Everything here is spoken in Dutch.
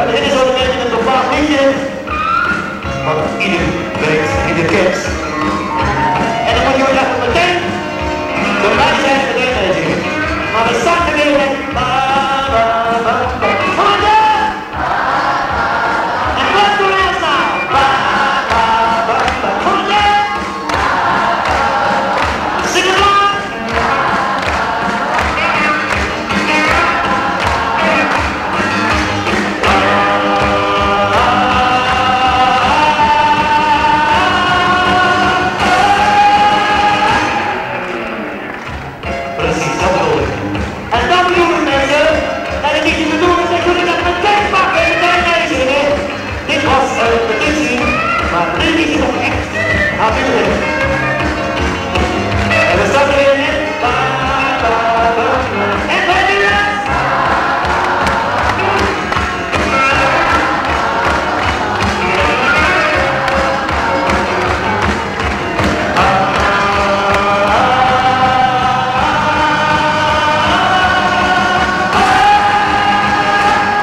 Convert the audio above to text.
Wij beginnen zo meteen met een bepaald liedje. Want ieder weet, ieder kent.